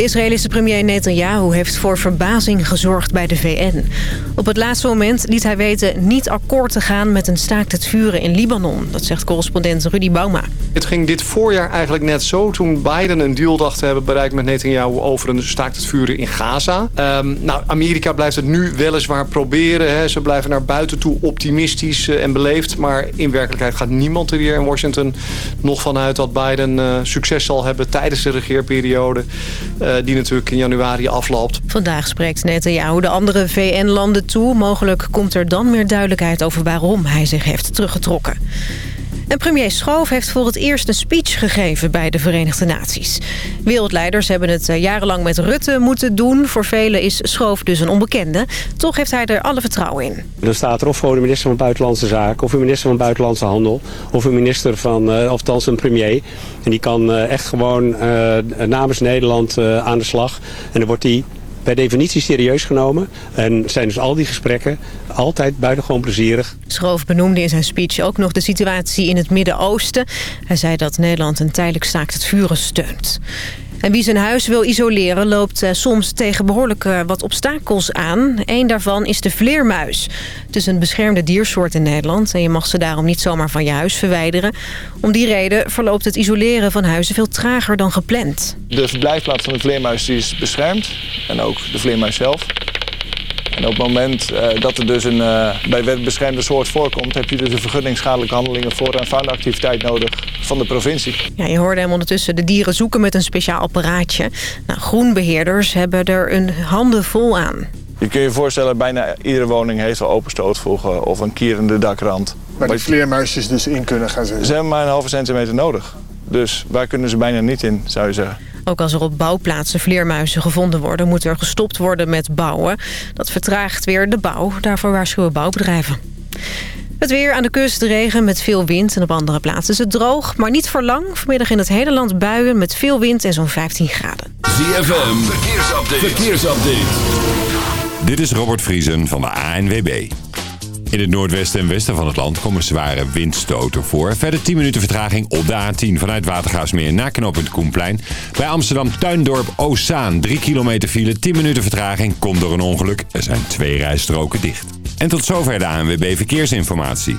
De Israëlische premier Netanyahu heeft voor verbazing gezorgd bij de VN. Op het laatste moment liet hij weten niet akkoord te gaan met een staakt het vuren in Libanon. Dat zegt correspondent Rudy Bauma. Het ging dit voorjaar eigenlijk net zo toen Biden een deal dacht te hebben bereikt met Netanyahu over een staakt het vuren in Gaza. Um, nou, Amerika blijft het nu weliswaar proberen. Hè. Ze blijven naar buiten toe optimistisch uh, en beleefd. Maar in werkelijkheid gaat niemand er hier in Washington nog vanuit dat Biden uh, succes zal hebben tijdens de regeerperiode. Uh, die natuurlijk in januari afloopt. Vandaag spreekt Netanyahu de andere VN-landen toe. Mogelijk komt er dan meer duidelijkheid over waarom hij zich heeft teruggetrokken. En premier Schoof heeft voor het eerst een speech gegeven bij de Verenigde Naties. Wereldleiders hebben het eh, jarenlang met Rutte moeten doen. Voor velen is Schoof dus een onbekende. Toch heeft hij er alle vertrouwen in. Dan staat er of gewoon de minister van Buitenlandse Zaken... of een minister van Buitenlandse Handel... of een minister van, uh, of een premier. En die kan uh, echt gewoon namens Nederland aan de slag. En dan wordt hij per definitie serieus genomen. En zijn dus al die gesprekken altijd buitengewoon plezierig. Schoof benoemde in zijn speech ook nog de situatie in het Midden-Oosten. Hij zei dat Nederland een tijdelijk staakt het vuren steunt. En wie zijn huis wil isoleren loopt uh, soms tegen behoorlijk uh, wat obstakels aan. Eén daarvan is de vleermuis. Het is een beschermde diersoort in Nederland... en je mag ze daarom niet zomaar van je huis verwijderen. Om die reden verloopt het isoleren van huizen veel trager dan gepland. De verblijfplaats van de vleermuis is beschermd. En ook de vleermuis zelf. En op het moment uh, dat er dus een uh, bij wet beschermde soort voorkomt... heb je dus een vergunning schadelijke handelingen voor en faunaactiviteit nodig van de provincie. Ja, je hoorde hem ondertussen de dieren zoeken met een speciaal apparaatje. Nou, groenbeheerders hebben er een handen vol aan. Je kunt je voorstellen, bijna iedere woning heeft wel open stootvoegen of een kierende dakrand. Waar die vleermuisjes dus in kunnen gaan zitten? Ze hebben maar een halve centimeter nodig. Dus waar kunnen ze bijna niet in, zou je zeggen. Ook als er op bouwplaatsen vleermuizen gevonden worden... moet er gestopt worden met bouwen. Dat vertraagt weer de bouw. Daarvoor waarschuwen bouwbedrijven. Het weer aan de kust, regen met veel wind. En op andere plaatsen is het droog, maar niet voor lang. Vanmiddag in het hele land buien met veel wind en zo'n 15 graden. ZFM, verkeersupdate. verkeersupdate. Dit is Robert Vriesen van de ANWB. In het noordwesten en westen van het land komen zware windstoten voor. Verder 10 minuten vertraging op de A10 vanuit Watergaasmeer naar knooppunt Koenplein. Bij Amsterdam Tuindorp Ozaan 3 kilometer file, 10 minuten vertraging. Komt door een ongeluk. Er zijn twee rijstroken dicht. En tot zover de ANWB Verkeersinformatie.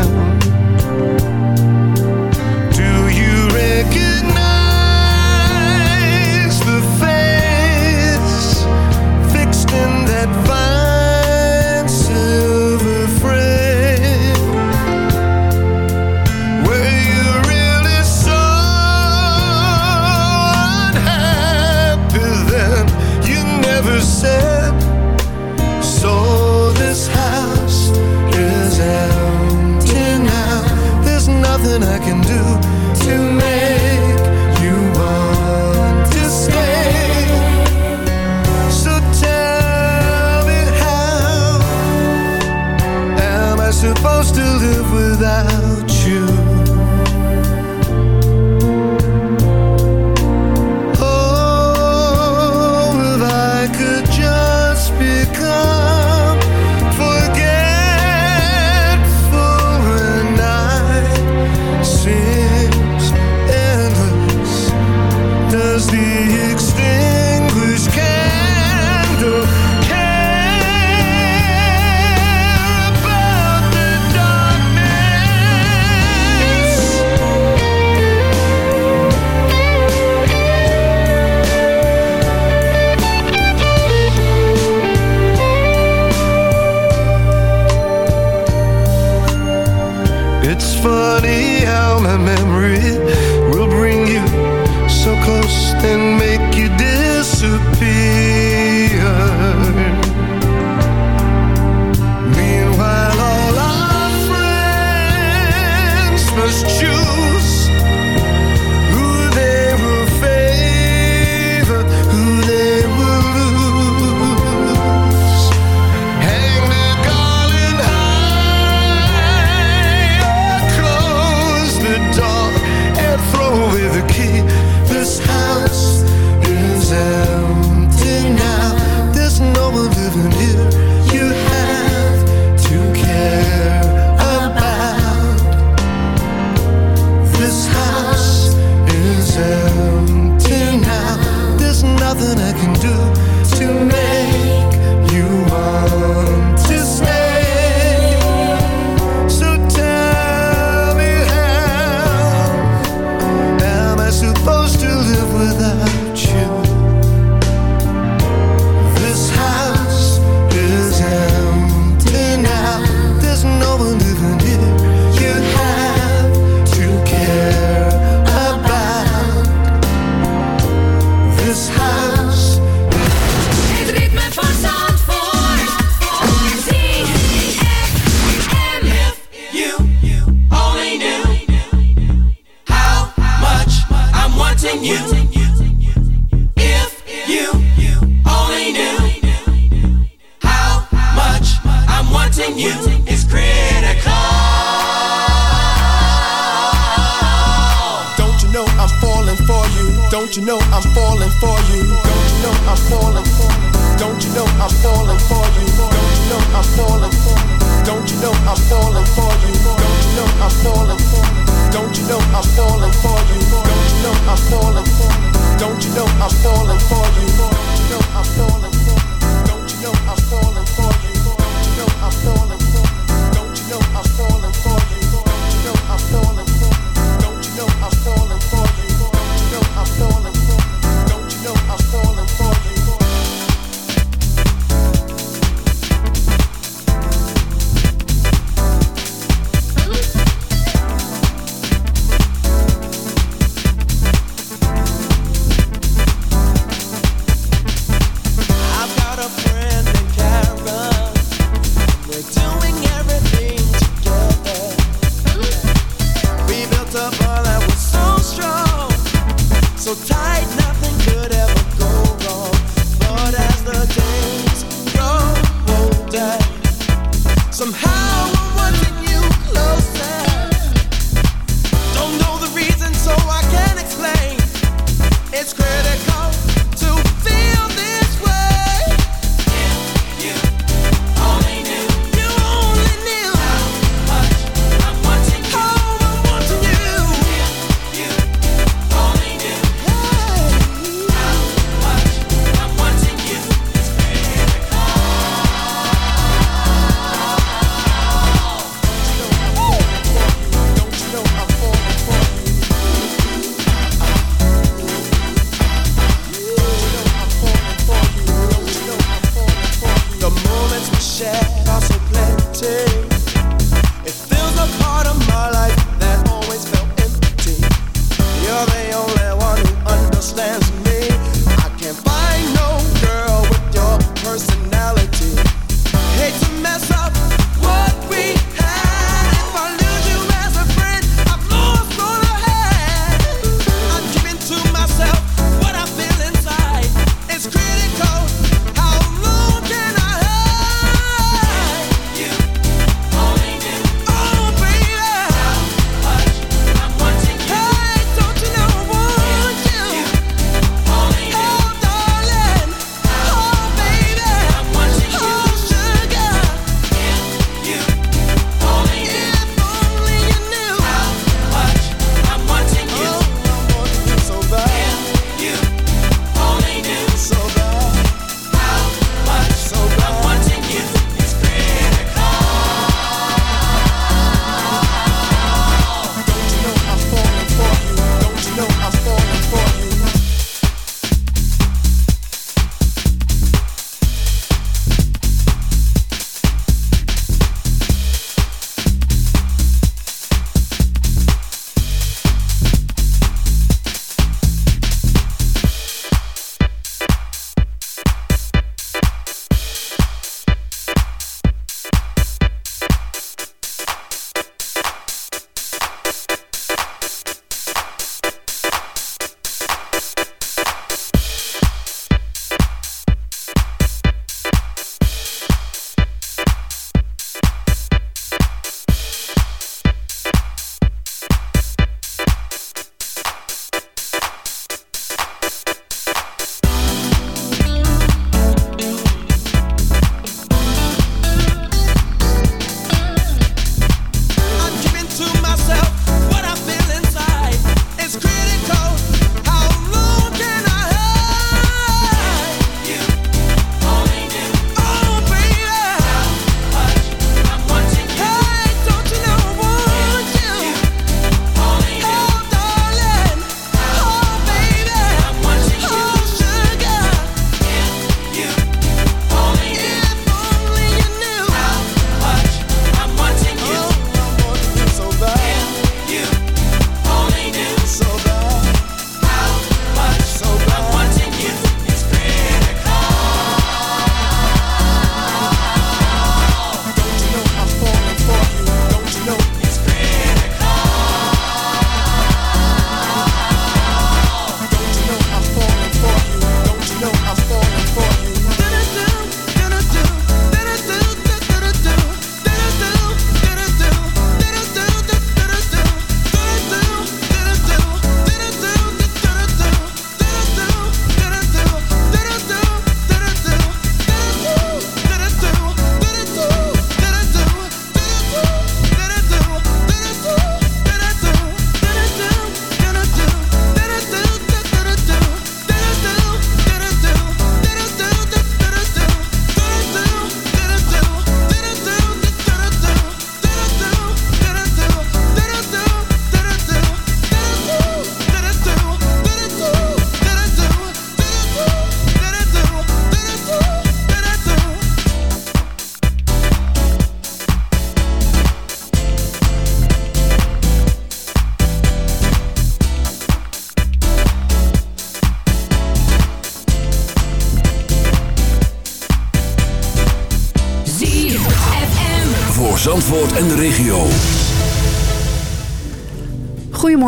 nothing I can do.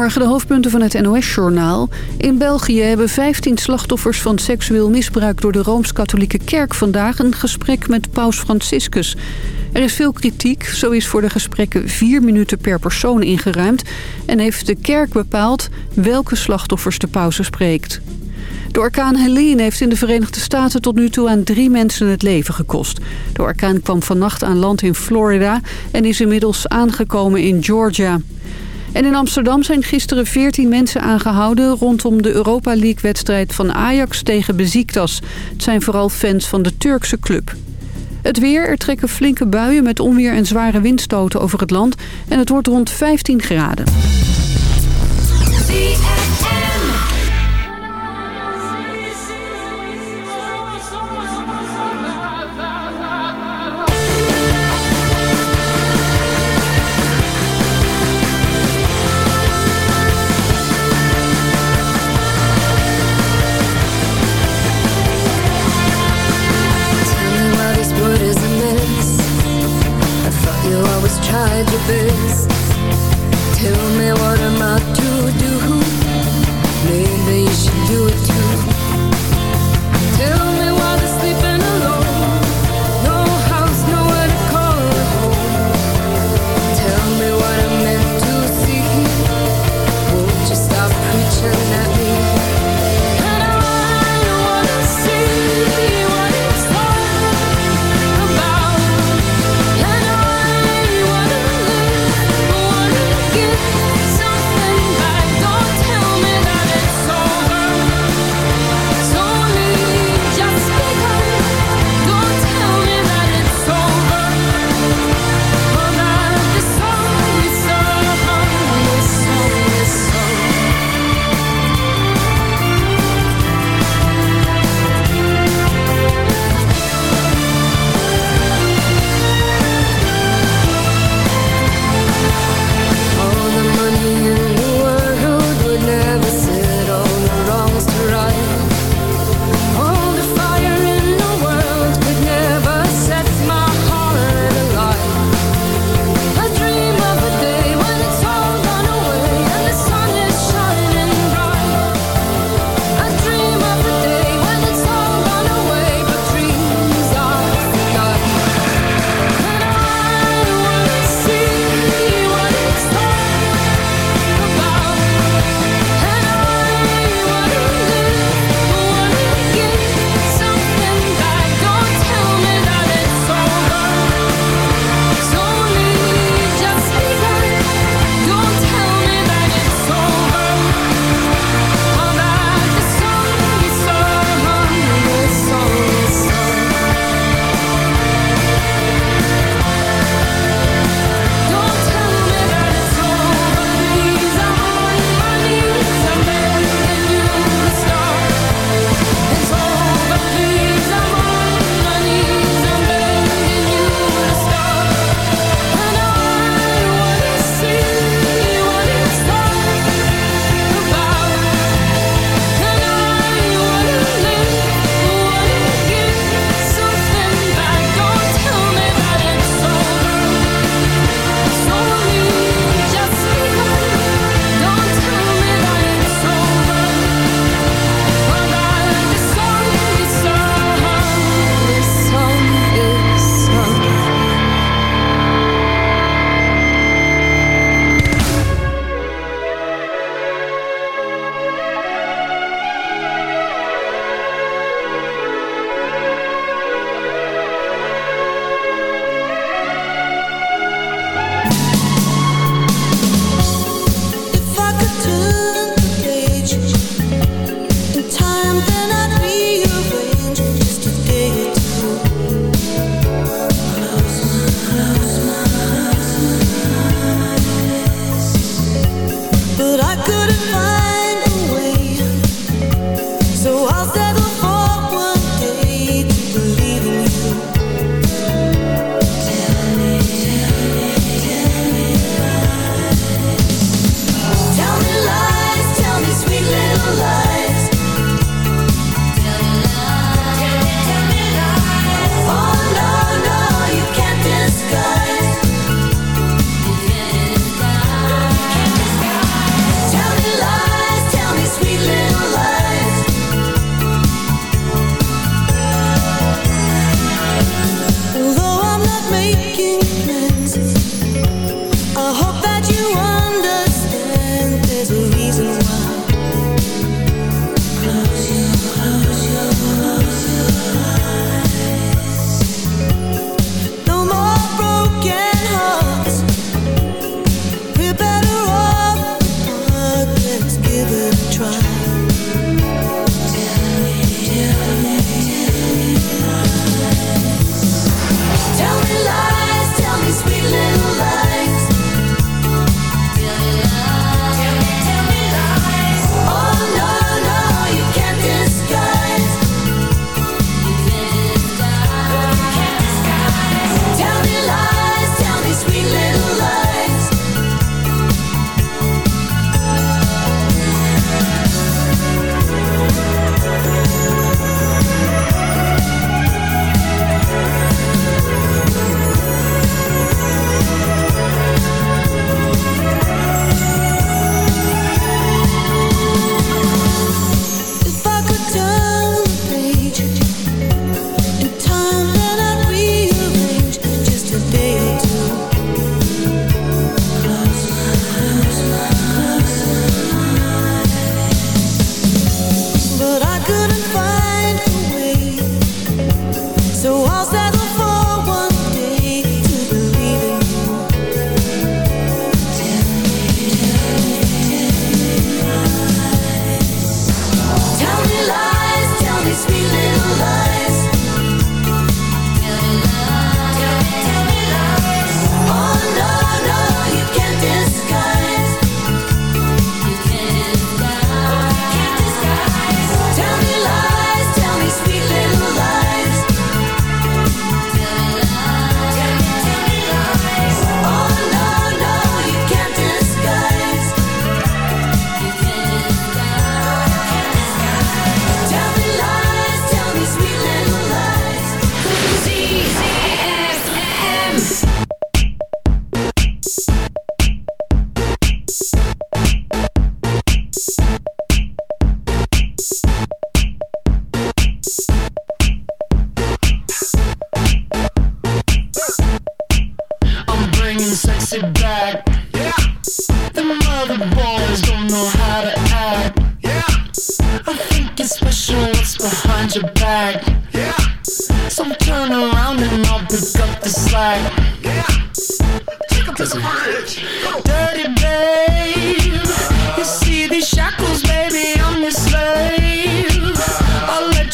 De hoofdpunten van het NOS-journaal. In België hebben 15 slachtoffers van seksueel misbruik door de Rooms-Katholieke Kerk vandaag een gesprek met paus Franciscus. Er is veel kritiek, zo is voor de gesprekken vier minuten per persoon ingeruimd... en heeft de kerk bepaald welke slachtoffers de pauze spreekt. De orkaan Helene heeft in de Verenigde Staten tot nu toe aan drie mensen het leven gekost. De orkaan kwam vannacht aan land in Florida en is inmiddels aangekomen in Georgia. En in Amsterdam zijn gisteren 14 mensen aangehouden... rondom de Europa League-wedstrijd van Ajax tegen Besiktas. Het zijn vooral fans van de Turkse club. Het weer, er trekken flinke buien met onweer en zware windstoten over het land... en het wordt rond 15 graden.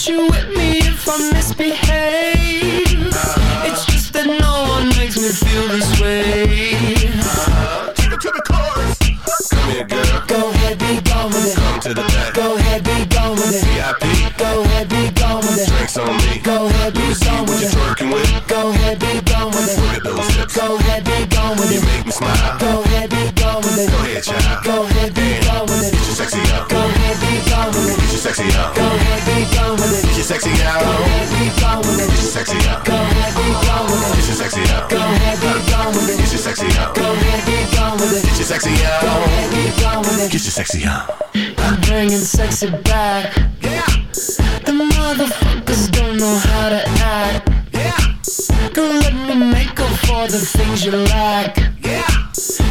You with me if I misbehave. Sexy out. Go ahead, be gone with it. Get your sexy on. I'm bringing sexy back. Yeah. The motherfuckers don't know how to act. Yeah. Girl, let me make up for the things you lack. Yeah.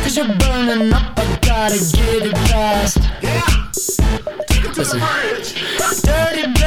Cause you're burning up, I gotta get it fast. Yeah. Take it to the bridge. Dirty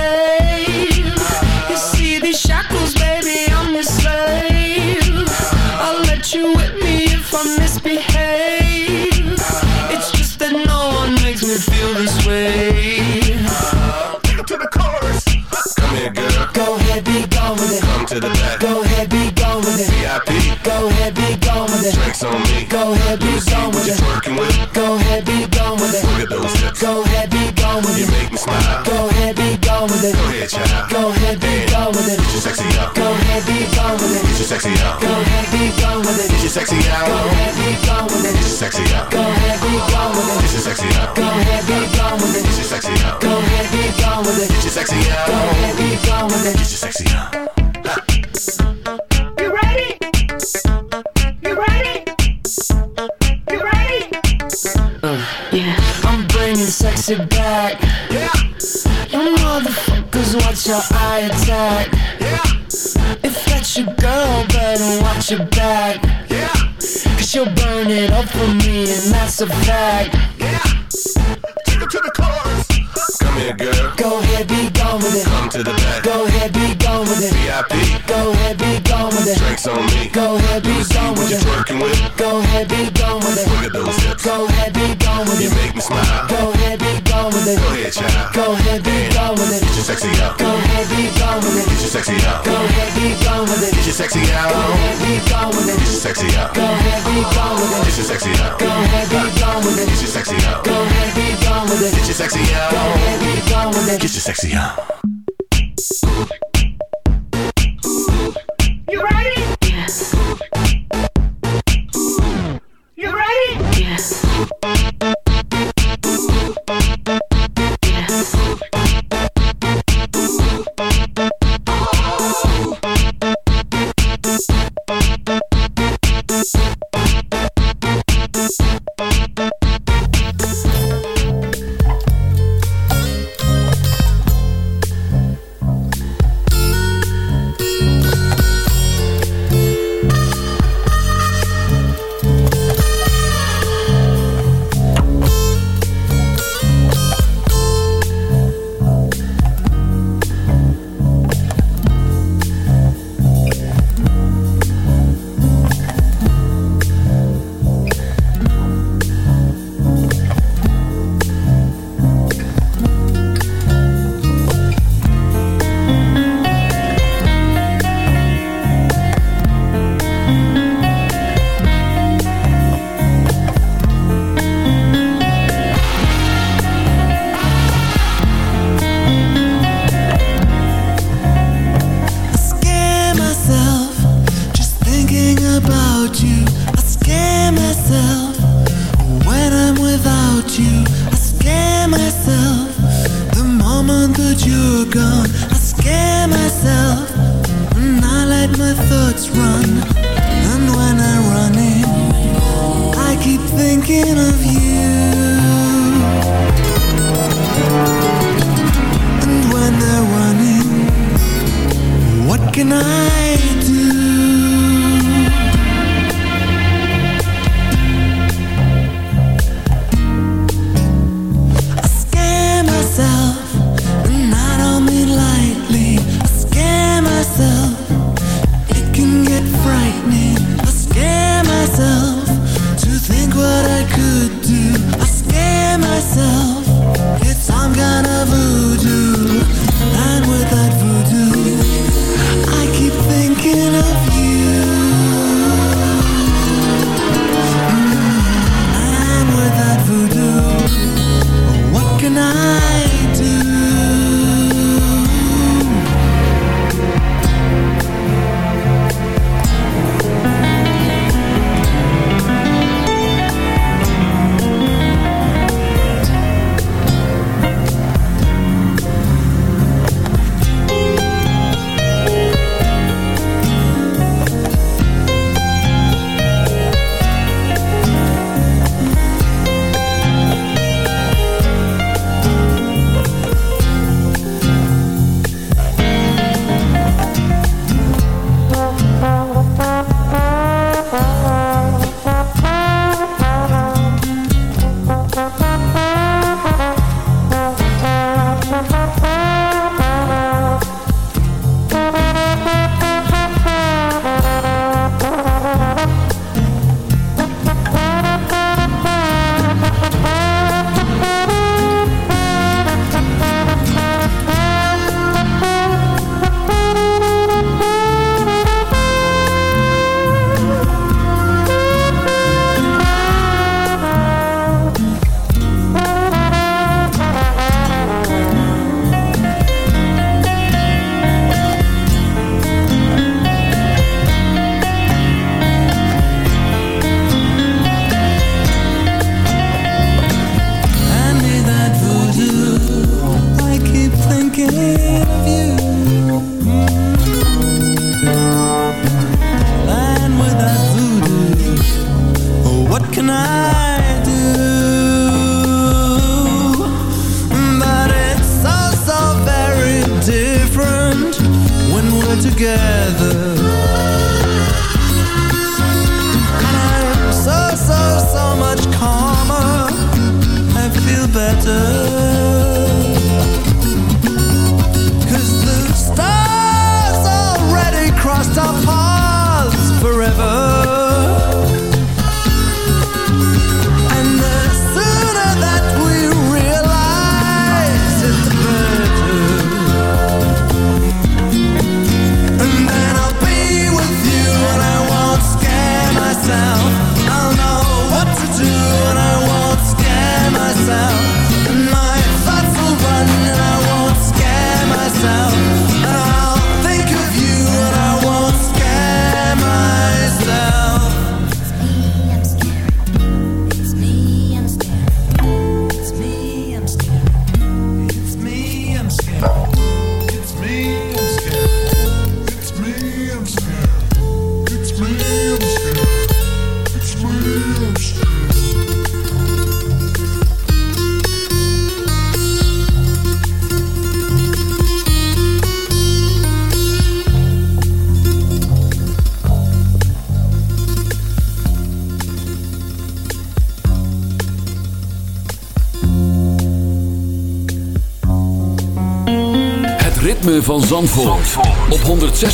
sexy out. Go ahead, be gone with it. Get your sexy out. Go ahead, be gone with it. Get your sexy out. Go ahead, be gone with it. Get your sexy out. Go ahead, be gone with it. Get your sexy out. Go ahead, be gone with it. Get your sexy out. Go ahead, be gone with it. Get your sexy out. You ready? You ready? You ready? Uh. yeah. I'm bringing sexy back. Yeah. You motherfuckers watch your eye attack. Yeah. If that's your girl, better watch your back. Yeah. Cause you'll burn it up for me, and that's a fact. Yeah. Take it to the chorus. Come here, girl. Go ahead, be gone with it. Come to the back. Go ahead, be gone with it. VIP. Go ahead, be gone with it. Drinks on me. Go ahead, be gone what with you it. twerking with. Go ahead, be gone with it. Look at those hips. Go gone with You make me smile. Go ahead, be gone with it. Go ahead, child. Go ahead, be gone with it. Get your sexy out. Go ahead, be gone with it. Get your sexy out. Go ahead, be gone with it. Get your sexy out. Go ahead, be gone with it. Get your sexy out. Go ahead, be gone with it. Get your sexy out. Go ahead, be gone with it. Get your sexy out. Go ahead, be gone with it. Get your sexy out. Go ahead, be gone with it. Get your sexy out. You ready? Yes. You ready? Yes.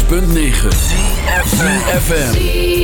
106.9 FM.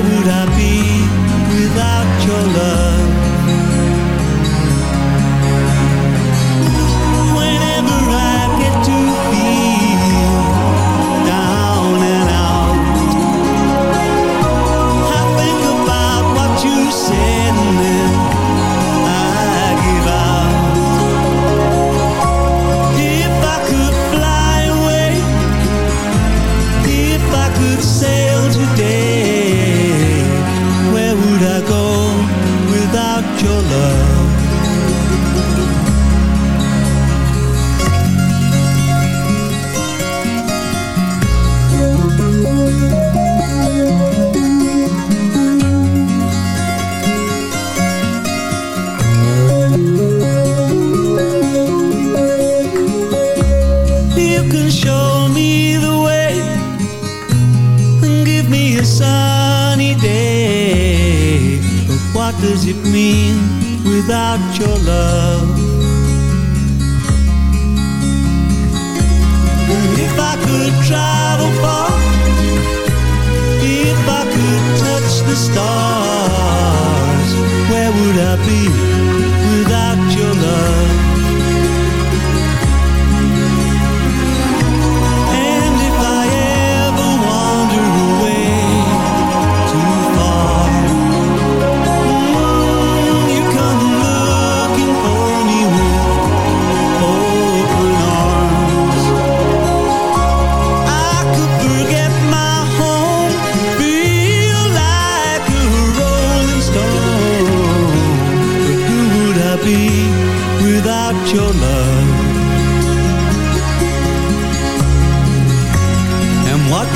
Would I be without your love?